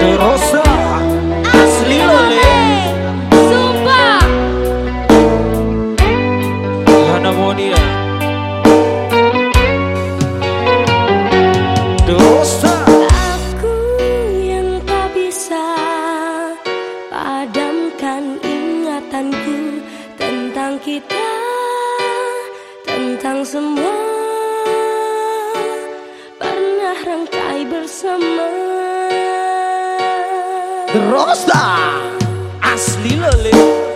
Rosa Asli lele. Sumpah. Hana Monia Aku yang tak bisa Padamkan ingatanku Tentang kita Tentang semua. Pernah rangkai bersama Rosa Asli lele